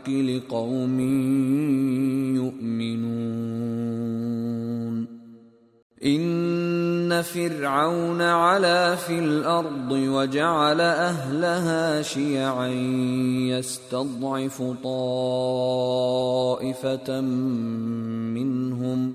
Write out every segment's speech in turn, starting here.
الحق لقوم يؤمنون. إن فرعون علا في الأرض وجعل أهلها شيعا يستضعف طائفة منهم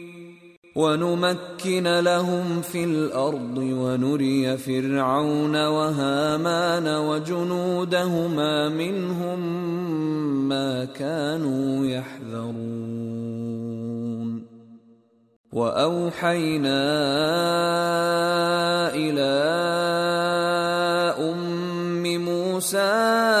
ونمكن لهم في الأرض ونري فرعون وهامان وجنودهما منهم ما كانوا يحذرون. وأوحينا إلى أم موسى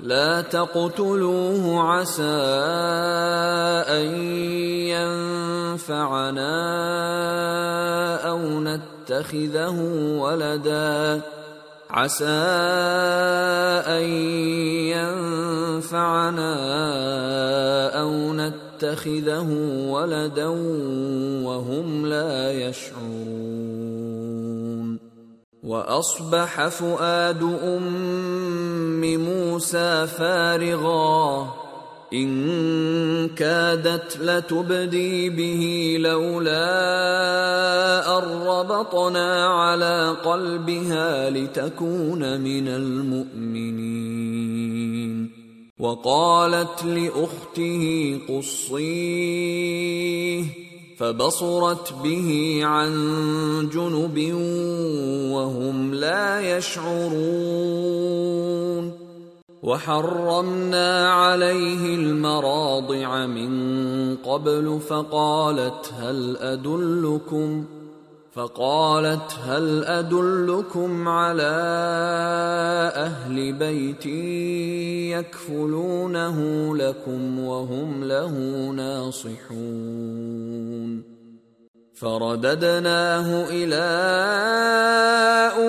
لا تقتلوه عسى أن ينفعنا أو نتخذه ولدا. عسى أن ينفعنا أو نتخذه ولدا وهم لا يشعرون. وأصبح فؤاد أم موسى فارغا. إن كادت لتبدي به لولا أن ربطنا على قلبها لتكون من المؤمنين. وقالت لأخته قصيه فبصرت به عن جنب وهم لا يشعرون. وحرمنا عليه المراضع من قبل فقالت هل أدلكم فقالت هل أدلكم على أهل بيت يكفلونه لكم وهم له ناصحون؟ فرددناه إلى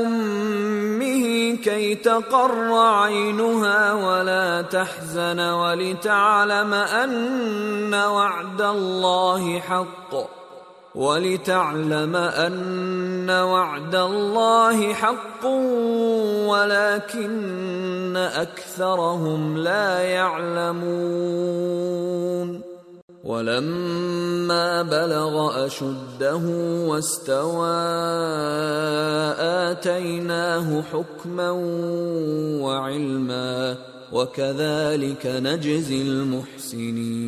أمه كي تقر عينها ولا تحزن ولتعلم أن وعد الله حق. ولتعلم أن وعد الله حق ولكن أكثرهم لا يعلمون. ولما بلغ أشده واستوى آتيناه حكما وعلما وكذلك نجزي المحسنين.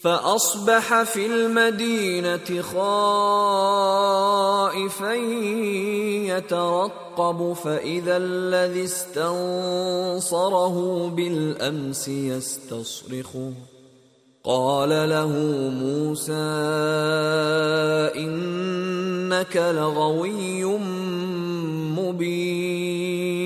فأصبح في المدينة خائفا يترقب فإذا الذي استنصره بالأمس يستصرخه قال له موسى إنك لغوي مبين.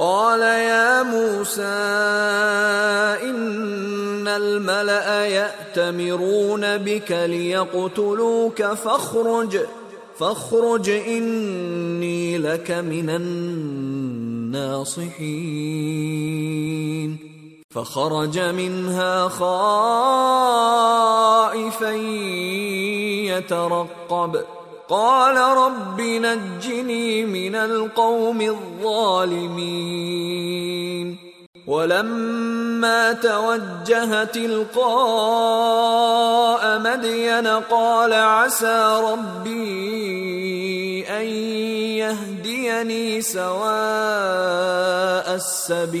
قال يا موسى إن الملأ يأتمرون بك ليقتلوك فاخرج فاخرج إني لك من الناصحين. فخرج منها خائفا يترقب. قال رب نجني من القوم الظالمين. ولما توجه تلقاء مدين قال عسى ربي أن يهديني سواء السبيل.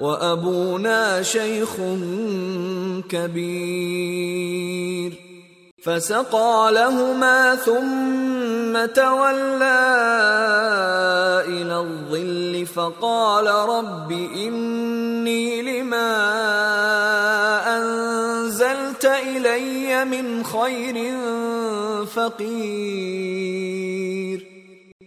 وأبونا شيخ كبير. فسقى لهما ثم تولى إلى الظل فقال رب إني لما أنزلت إلي من خير فقير.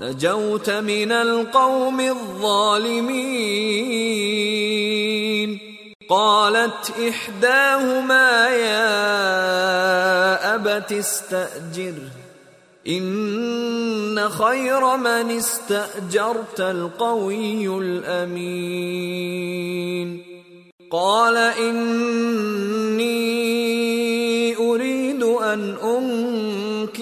نجوت من القوم الظالمين. قالت إحداهما يا أبت استاجره إن خير من استأجرت القوي الأمين. قال إني أريد أن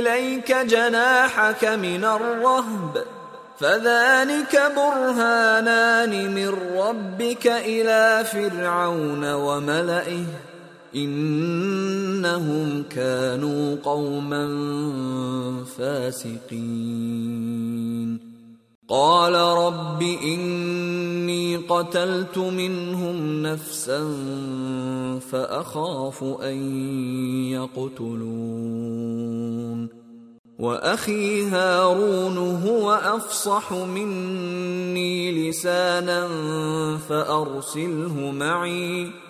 إليك جناحك من الرهب فذلك برهانان من ربك إلى فرعون وملئه إنهم كانوا قوما فاسقين. قال رب إني قتلت منهم نفسا فأخاف أن يقتلون. وأخي هارون هو أفصح مني لسانا فأرسله معي.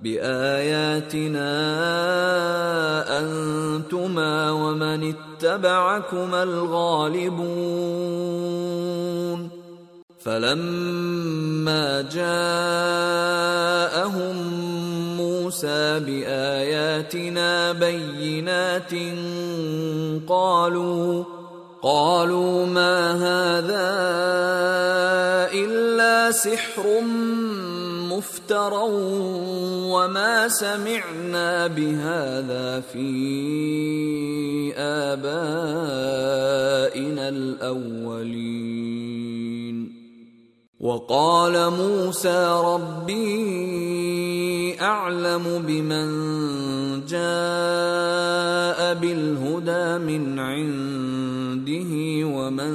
بآياتنا أنتما ومن اتبعكما الغالبون. فلما جاءهم موسى بآياتنا بينات قالوا قالوا ما هذا إلا سحر مفترى وما سمعنا بهذا في آبائنا الأولين. وقال موسى ربي أعلم بمن جاء بالهدى من عنده ومن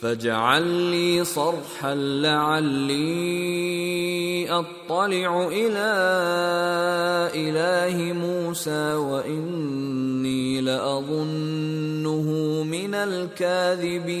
فاجعل لي صرحا لعلي أطلع إلى إله موسى وإني لأظنه من الكاذبين.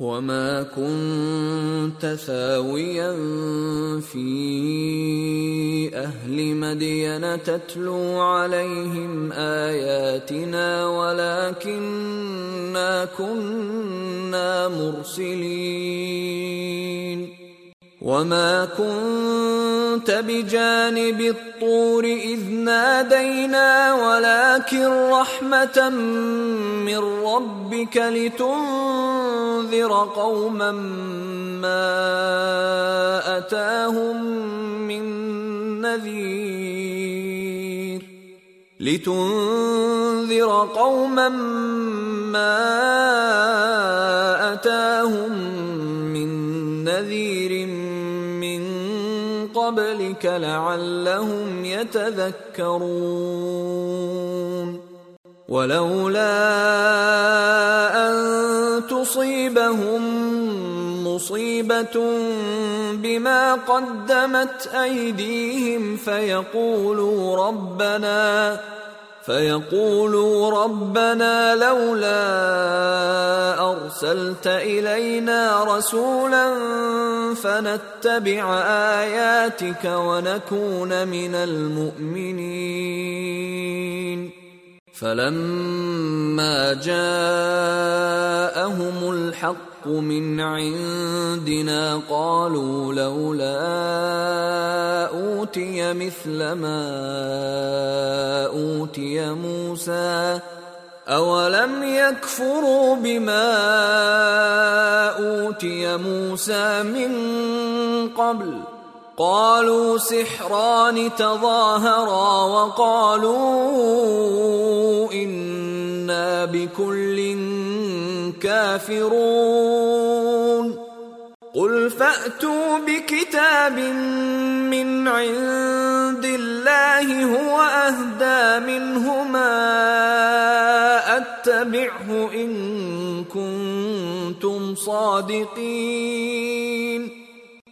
وما كنت ثاويا في أهل مدين تتلو عليهم اياتنا ولكنا كنا مرسلين وما كنت بجانب الطور اذ نادينا ولكن رحمه من ربك لتنذر قوما ما أتاهم من نذير لتنذر قوما ما أتاهم من نذير قبلك لعلهم يتذكرون. ولولا أن تصيبهم مصيبة بما قدمت أيديهم فيقولوا ربنا فيقولوا ربنا لولا أرسلت إلينا رسولا فنتبع آياتك ونكون من المؤمنين. فلما جاءهم الحق من عندنا قالوا لولا اوتي مثل ما اوتي موسى اولم يكفروا بما اوتي موسى من قبل قالوا سحران تظاهرا وقالوا إنا بكل كافرون. قل فأتوا بكتاب من عند الله هو أهدى منهما فاتبعه إن كنتم صادقين.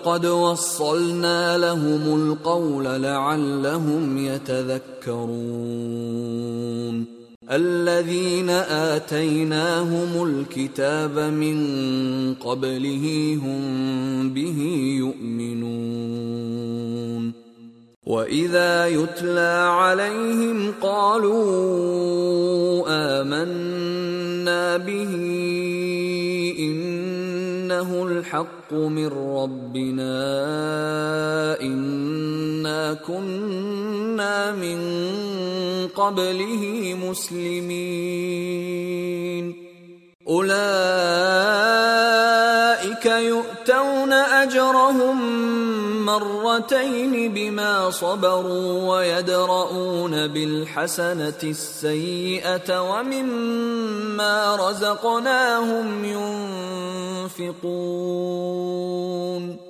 ولقد وصلنا لهم القول لعلهم يتذكرون الذين اتيناهم الكتاب من قبله هم به يؤمنون واذا يتلى عليهم قالوا امنا به إنه الحق من ربنا إنا كنا من قبله مسلمين. أولئك يؤتون أجرهم مرتين بما صبروا ويدرؤون بالحسنة السيئة ومما رزقناهم ينفقون.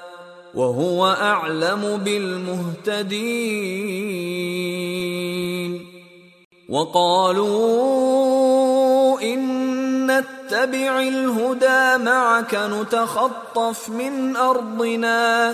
وهو أعلم بالمهتدين. وقالوا إن نتبع الهدى معك نتخطف من أرضنا.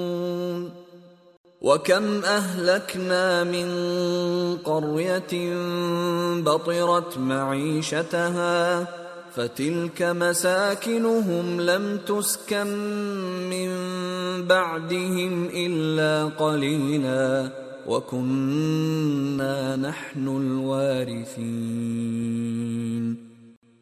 وكم اهلكنا من قريه بطرت معيشتها فتلك مساكنهم لم تسكن من بعدهم الا قليلا وكنا نحن الوارثين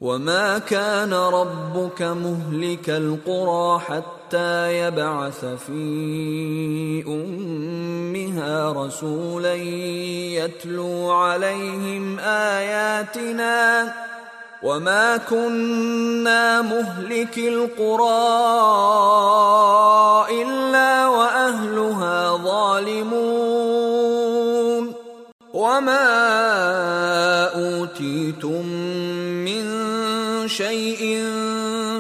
وما كان ربك مهلك القرى حتى يبعث في أمها رسولا يتلو عليهم آياتنا وما كنا مهلك القرى إلا وأهلها ظالمون. وما أوتيتم من شيء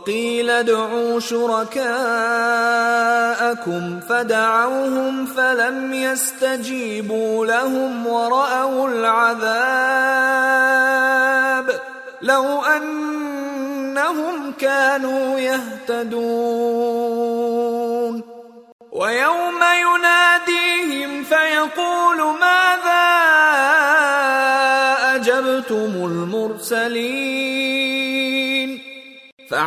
وقيل ادعوا شركاءكم فدعوهم فلم يستجيبوا لهم ورأوا العذاب لو أنهم كانوا يهتدون. ويوم يناديهم فيقول ماذا أجبتم المرسلين؟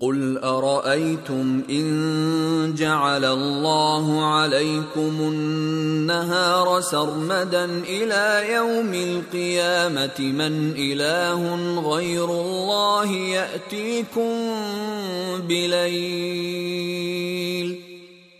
قل ارايتم ان جعل الله عليكم النهار سرمدا إلى يوم القيامه من اله غير الله ياتيكم بليل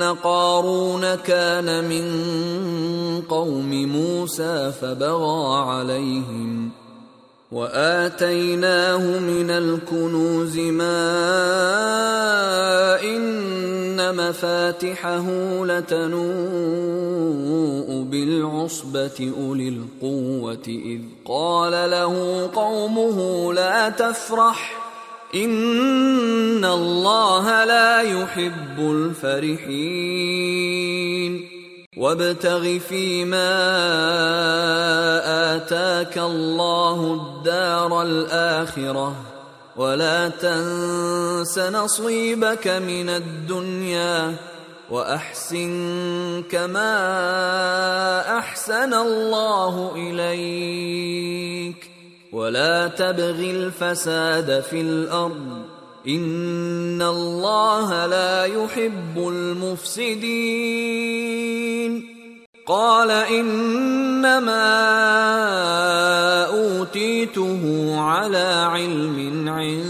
ان قارون كان من قوم موسى فبغى عليهم وآتيناه من الكنوز ما إن مفاتحه لتنوء بالعصبة أولي القوة إذ قال له قومه لا تفرح ان الله لا يحب الفرحين وابتغ فيما اتاك الله الدار الاخره ولا تنس نصيبك من الدنيا واحسن كما احسن الله اليك ولا تبغ الفساد في الأرض. إن الله لا يحب المفسدين. قال إنما أوتيته على علم عندي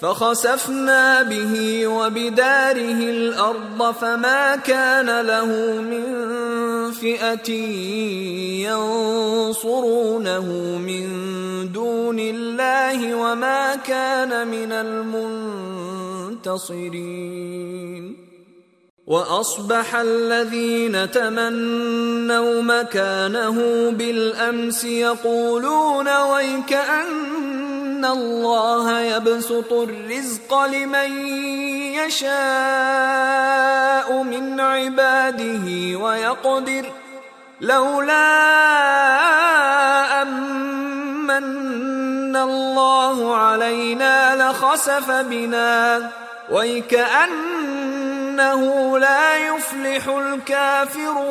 فخسفنا به وبداره الأرض فما كان له من فئة ينصرونه من دون الله وما كان من المنتصرين. وأصبح الذين تمنوا مكانه بالأمس يقولون ويكأن الله يبسط الرزق لمن يشاء من عباده ويقدر لولا أمن الله علينا لخسف بنا ويكأنه لا يفلح الكافرون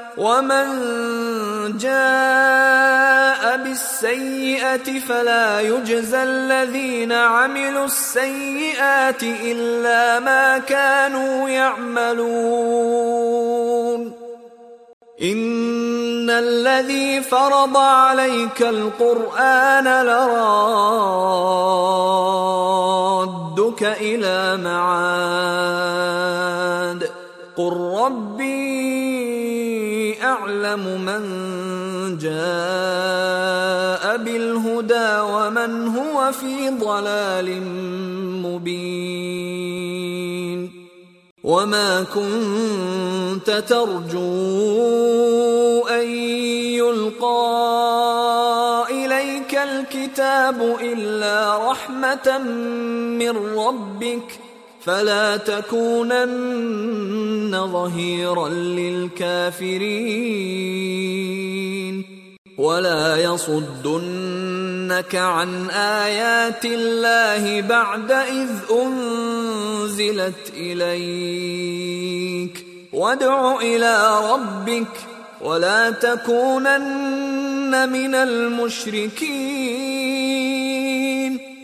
ومن جاء بالسيئة فلا يجزى الذين عملوا السيئات إلا ما كانوا يعملون إن الذي فرض عليك القرآن لرادك إلى معاد قل ربي أعلم من جاء بالهدى ومن هو في ضلال مبين وما كنت ترجو أن يلقى إليك الكتاب إلا رحمة من ربك فلا تكونن ظهيرا للكافرين. ولا يصدنك عن آيات الله بعد إذ أنزلت إليك. وادع إلى ربك ولا تكونن من المشركين.